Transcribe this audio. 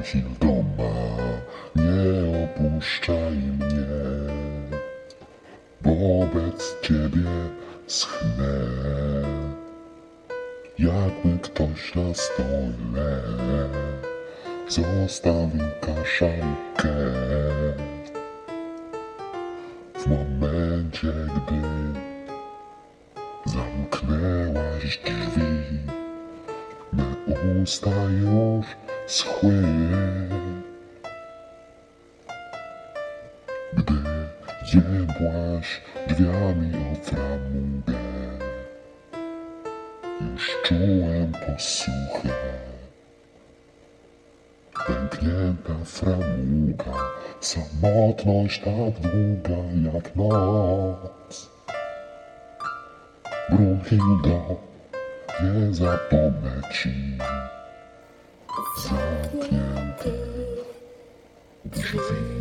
Ma, nie opuszczaj mnie. Wobec ciebie schnę, jakby ktoś na stole zostawił kaszankę. W momencie, gdy zamknęłaś drzwi, me usta już schły. Gdy jebłaś drzwiami o framugę, już czułem posłuchę. Pęknięta framuga, samotność tak długa jak noc. Brunhildo, nie zapomnę ci zamknięte drzwi.